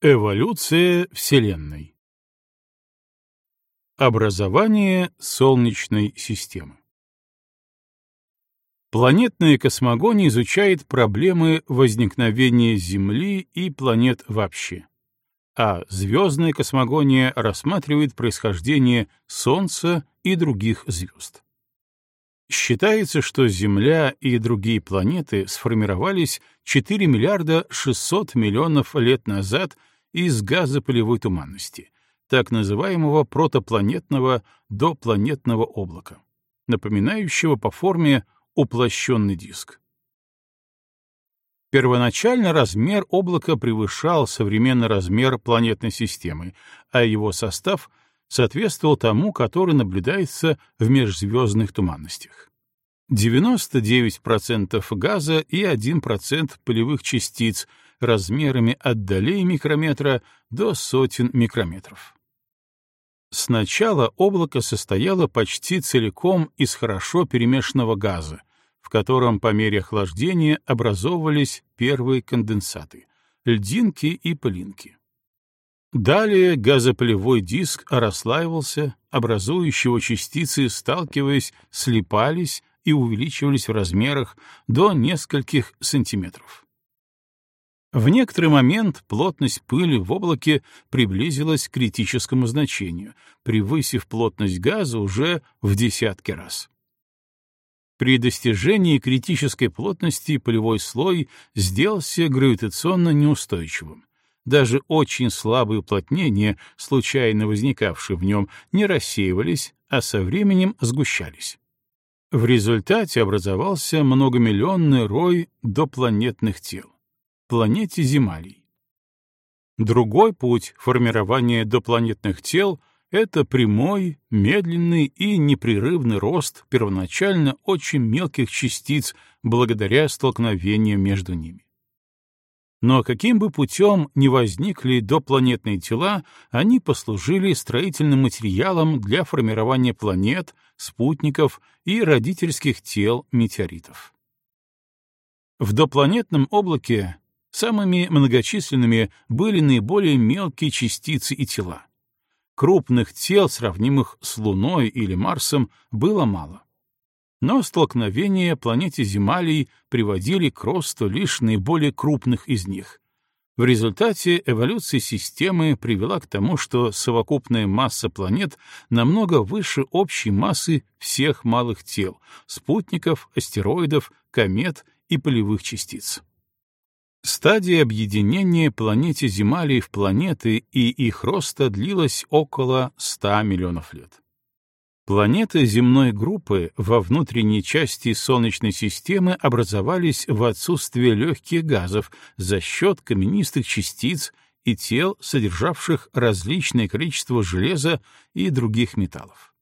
Эволюция Вселенной Образование Солнечной системы Планетная космогония изучает проблемы возникновения Земли и планет вообще, а звездная космогония рассматривает происхождение Солнца и других звезд. Считается, что Земля и другие планеты сформировались 4 миллиарда 600 миллионов лет назад из газопылевой туманности, так называемого протопланетного допланетного облака, напоминающего по форме уплощенный диск. Первоначально размер облака превышал современный размер планетной системы, а его состав соответствовал тому, который наблюдается в межзвездных туманностях. 99% газа и 1% полевых частиц размерами от долей микрометра до сотен микрометров. Сначала облако состояло почти целиком из хорошо перемешанного газа, в котором по мере охлаждения образовывались первые конденсаты — льдинки и пылинки. Далее газопылевой диск расслаивался, образующие его частицы, сталкиваясь, слипались и увеличивались в размерах до нескольких сантиметров. В некоторый момент плотность пыли в облаке приблизилась к критическому значению, превысив плотность газа уже в десятки раз. При достижении критической плотности полевой слой сделался гравитационно неустойчивым, даже очень слабые уплотнения, случайно возникавшие в нем, не рассеивались, а со временем сгущались. В результате образовался многомиллионный рой допланетных тел — планете Земалий. Другой путь формирования допланетных тел — это прямой, медленный и непрерывный рост первоначально очень мелких частиц благодаря столкновению между ними. Но каким бы путем ни возникли допланетные тела, они послужили строительным материалом для формирования планет, спутников и родительских тел метеоритов. В допланетном облаке самыми многочисленными были наиболее мелкие частицы и тела. Крупных тел, сравнимых с Луной или Марсом, было мало. Но столкновения планете Земалий приводили к росту лишь наиболее крупных из них. В результате эволюция системы привела к тому, что совокупная масса планет намного выше общей массы всех малых тел — спутников, астероидов, комет и полевых частиц. Стадия объединения планете Земалий в планеты и их роста длилась около 100 миллионов лет. Планеты земной группы во внутренней части Солнечной системы образовались в отсутствие легких газов за счет каменистых частиц и тел, содержавших различное количество железа и других металлов.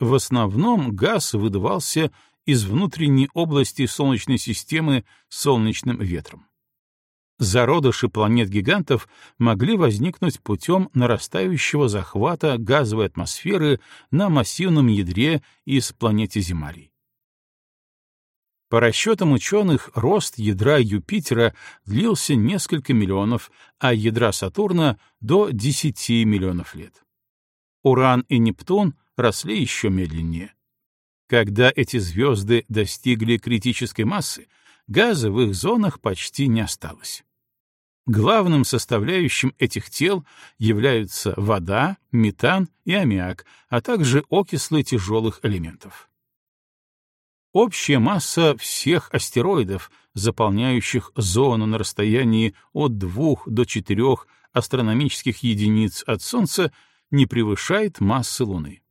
В основном газ выдавался из внутренней области Солнечной системы солнечным ветром. Зародыши планет-гигантов могли возникнуть путем нарастающего захвата газовой атмосферы на массивном ядре из планеты Земарий. По расчетам ученых, рост ядра Юпитера длился несколько миллионов, а ядра Сатурна — до 10 миллионов лет. Уран и Нептун росли еще медленнее. Когда эти звезды достигли критической массы, газа в их зонах почти не осталось. Главным составляющим этих тел являются вода, метан и аммиак, а также окислы тяжелых элементов. Общая масса всех астероидов, заполняющих зону на расстоянии от 2 до 4 астрономических единиц от Солнца, не превышает массы Луны.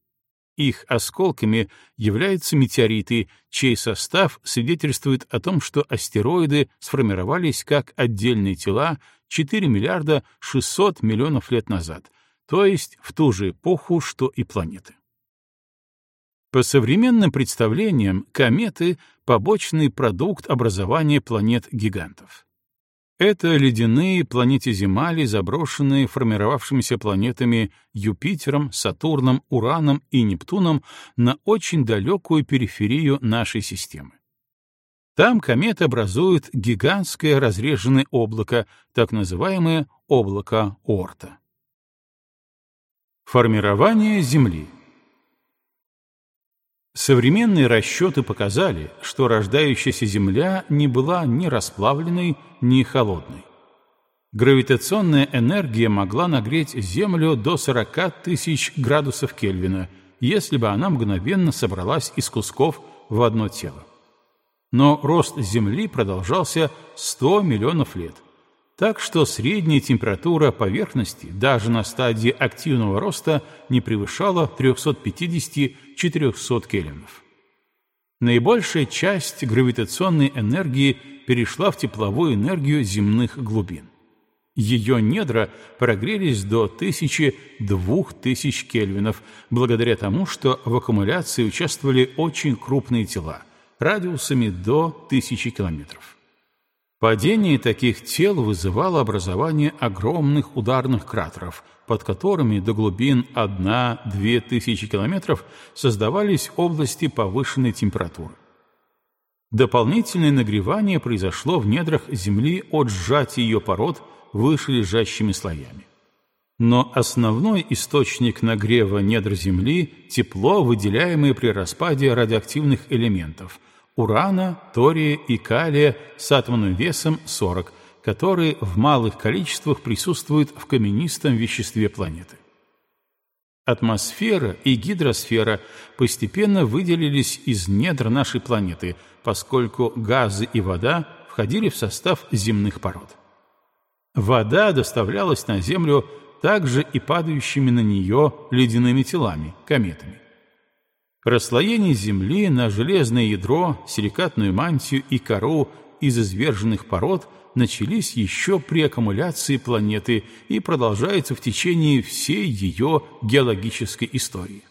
Их осколками являются метеориты, чей состав свидетельствует о том, что астероиды сформировались как отдельные тела 4 миллиарда 600 миллионов лет назад, то есть в ту же эпоху, что и планеты. По современным представлениям, кометы — побочный продукт образования планет-гигантов. Это ледяные планеты Земали, заброшенные формировавшимися планетами Юпитером, Сатурном, Ураном и Нептуном на очень далекую периферию нашей системы. Там комета образует гигантское разреженное облако, так называемое облако Орта. Формирование Земли Современные расчеты показали, что рождающаяся Земля не была ни расплавленной, ни холодной. Гравитационная энергия могла нагреть Землю до 40 тысяч градусов Кельвина, если бы она мгновенно собралась из кусков в одно тело но рост Земли продолжался 100 миллионов лет. Так что средняя температура поверхности даже на стадии активного роста не превышала 350-400 кельвинов. Наибольшая часть гравитационной энергии перешла в тепловую энергию земных глубин. Ее недра прогрелись до 1000-2000 кельвинов благодаря тому, что в аккумуляции участвовали очень крупные тела — радиусами до тысячи километров. Падение таких тел вызывало образование огромных ударных кратеров, под которыми до глубин 1-2 тысячи километров создавались области повышенной температуры. Дополнительное нагревание произошло в недрах Земли от сжатия ее пород выше лежащими слоями. Но основной источник нагрева недр Земли — тепло, выделяемое при распаде радиоактивных элементов — урана, тория и калия с атомным весом 40, которые в малых количествах присутствуют в каменистом веществе планеты. Атмосфера и гидросфера постепенно выделились из недр нашей планеты, поскольку газы и вода входили в состав земных пород. Вода доставлялась на Землю также и падающими на нее ледяными телами, кометами. Расслоение Земли на железное ядро, силикатную мантию и кору из изверженных пород начались еще при аккумуляции планеты и продолжаются в течение всей ее геологической истории.